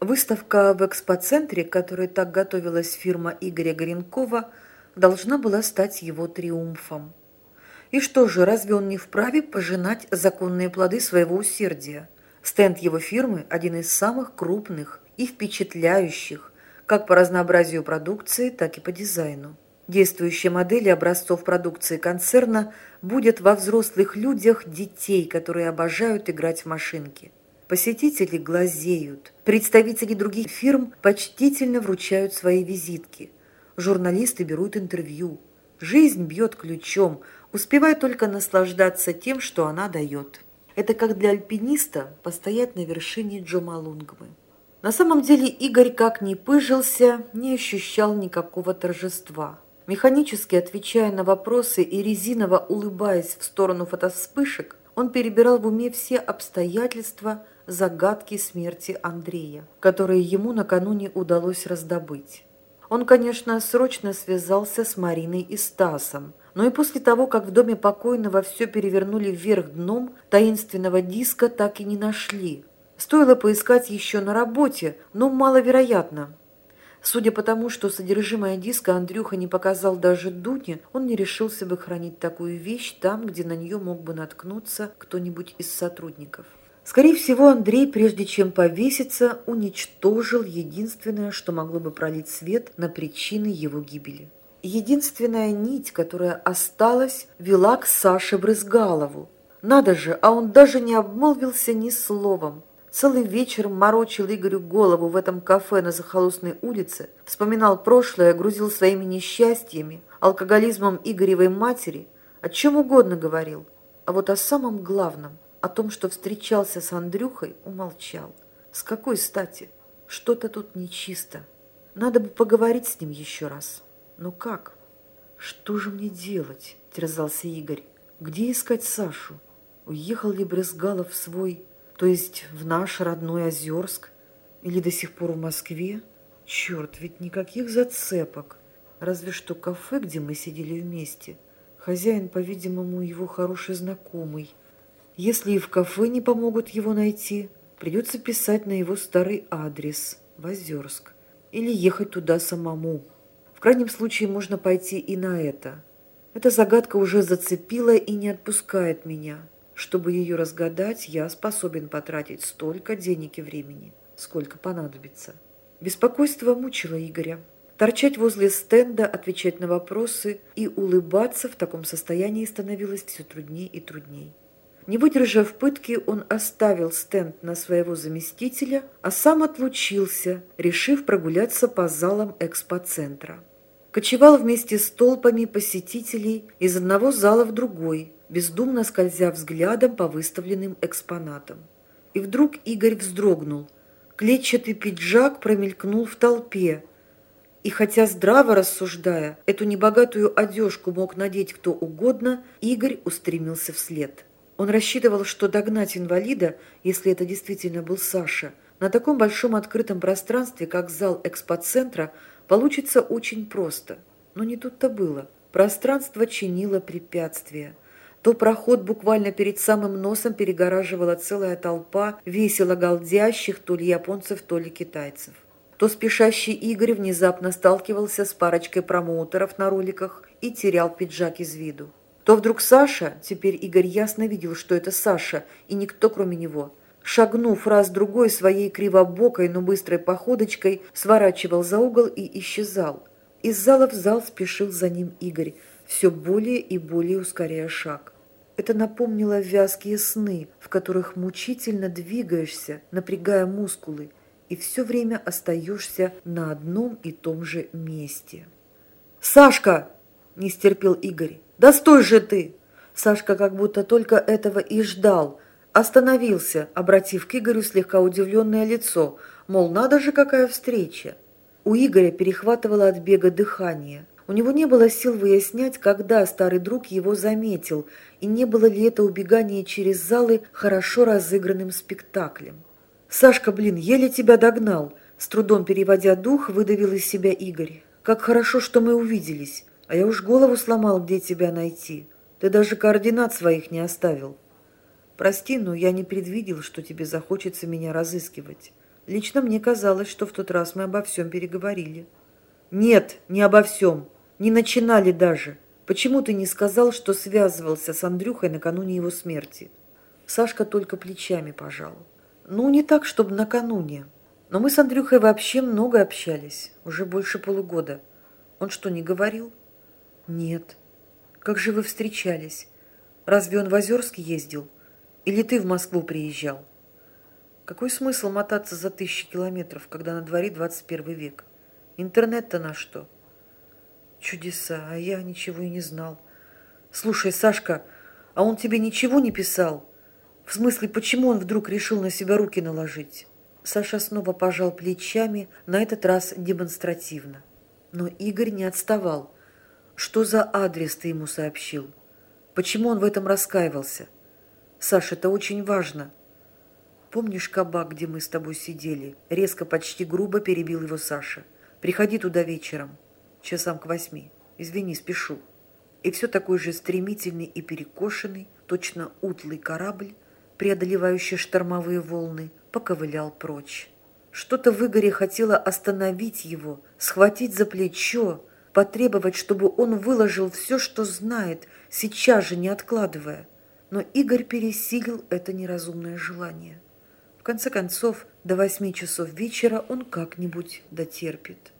Выставка в экспоцентре, к которой так готовилась фирма Игоря Горенкова, должна была стать его триумфом. И что же, разве он не вправе пожинать законные плоды своего усердия? Стенд его фирмы – один из самых крупных и впечатляющих, как по разнообразию продукции, так и по дизайну. Действующие модели образцов продукции концерна будет во взрослых людях детей, которые обожают играть в машинки. Посетители глазеют. Представители других фирм почтительно вручают свои визитки. Журналисты берут интервью. Жизнь бьет ключом, успевая только наслаждаться тем, что она дает. Это как для альпиниста постоять на вершине Джомалунгмы. На самом деле Игорь как ни пыжился, не ощущал никакого торжества. Механически отвечая на вопросы и резиново улыбаясь в сторону фотоспышек, он перебирал в уме все обстоятельства загадки смерти Андрея, которые ему накануне удалось раздобыть. Он, конечно, срочно связался с Мариной и Стасом, но и после того, как в доме покойного все перевернули вверх дном, таинственного диска так и не нашли. Стоило поискать еще на работе, но маловероятно – Судя по тому, что содержимое диска Андрюха не показал даже Дуне, он не решился бы хранить такую вещь там, где на нее мог бы наткнуться кто-нибудь из сотрудников. Скорее всего, Андрей, прежде чем повеситься, уничтожил единственное, что могло бы пролить свет на причины его гибели. Единственная нить, которая осталась, вела к Саше Брызгалову. Надо же, а он даже не обмолвился ни словом. Целый вечер морочил Игорю голову в этом кафе на захолустной улице, вспоминал прошлое, грузил своими несчастьями, алкоголизмом Игоревой матери, о чем угодно говорил. А вот о самом главном, о том, что встречался с Андрюхой, умолчал. С какой стати? Что-то тут нечисто. Надо бы поговорить с ним еще раз. Но как? Что же мне делать? Терзался Игорь. Где искать Сашу? Уехал ли Брезгалов в свой то есть в наш родной Озерск? Или до сих пор в Москве? Черт, ведь никаких зацепок. Разве что кафе, где мы сидели вместе. Хозяин, по-видимому, его хороший знакомый. Если и в кафе не помогут его найти, придется писать на его старый адрес в Озерск. Или ехать туда самому. В крайнем случае можно пойти и на это. Эта загадка уже зацепила и не отпускает меня. Чтобы ее разгадать, я способен потратить столько денег и времени, сколько понадобится. Беспокойство мучило Игоря. Торчать возле стенда, отвечать на вопросы и улыбаться в таком состоянии становилось все труднее и труднее. Не выдержав пытки, он оставил стенд на своего заместителя, а сам отлучился, решив прогуляться по залам экспоцентра. Кочевал вместе с толпами посетителей из одного зала в другой, бездумно скользя взглядом по выставленным экспонатам. И вдруг Игорь вздрогнул. Клетчатый пиджак промелькнул в толпе. И хотя здраво рассуждая, эту небогатую одежку мог надеть кто угодно, Игорь устремился вслед. Он рассчитывал, что догнать инвалида, если это действительно был Саша, на таком большом открытом пространстве, как зал экспоцентра, получится очень просто. Но не тут-то было. Пространство чинило препятствия – то проход буквально перед самым носом перегораживала целая толпа весело галдящих то ли японцев, то ли китайцев. То спешащий Игорь внезапно сталкивался с парочкой промоутеров на роликах и терял пиджак из виду. То вдруг Саша, теперь Игорь ясно видел, что это Саша, и никто кроме него, шагнув раз-другой своей кривобокой, но быстрой походочкой, сворачивал за угол и исчезал. Из зала в зал спешил за ним Игорь, все более и более ускоряя шаг. Это напомнило вязкие сны, в которых мучительно двигаешься, напрягая мускулы, и все время остаешься на одном и том же месте. «Сашка!» – не стерпел Игорь. «Да стой же ты!» Сашка как будто только этого и ждал. Остановился, обратив к Игорю слегка удивленное лицо, мол, надо же, какая встреча. У Игоря перехватывало от бега дыхание – у него не было сил выяснять, когда старый друг его заметил, и не было ли это убегание через залы хорошо разыгранным спектаклем. «Сашка, блин, еле тебя догнал!» С трудом переводя дух, выдавил из себя Игорь. «Как хорошо, что мы увиделись, а я уж голову сломал, где тебя найти. Ты даже координат своих не оставил. Прости, но я не предвидел, что тебе захочется меня разыскивать. Лично мне казалось, что в тот раз мы обо всем переговорили. Нет, не обо всем. Не начинали даже. Почему ты не сказал, что связывался с Андрюхой накануне его смерти? Сашка только плечами пожал. Ну, не так, чтобы накануне. Но мы с Андрюхой вообще много общались. Уже больше полугода. Он что, не говорил? Нет. Как же вы встречались? Разве он в Озерск ездил? Или ты в Москву приезжал? Какой смысл мотаться за тысячи километров, когда на дворе 21 век? Интернет-то на что? Чудеса, а я ничего и не знал. Слушай, Сашка, а он тебе ничего не писал? В смысле, почему он вдруг решил на себя руки наложить? Саша снова пожал плечами, на этот раз демонстративно. Но Игорь не отставал. Что за адрес ты ему сообщил? Почему он в этом раскаивался? Саша, это очень важно. Помнишь кабак, где мы с тобой сидели? Резко, почти грубо перебил его Саша. Приходи туда вечером часам к восьми. Извини, спешу. И все такой же стремительный и перекошенный, точно утлый корабль, преодолевающий штормовые волны, поковылял прочь. Что-то в Игоре хотело остановить его, схватить за плечо, потребовать, чтобы он выложил все, что знает, сейчас же не откладывая. Но Игорь пересилил это неразумное желание. В конце концов, до восьми часов вечера он как-нибудь дотерпит.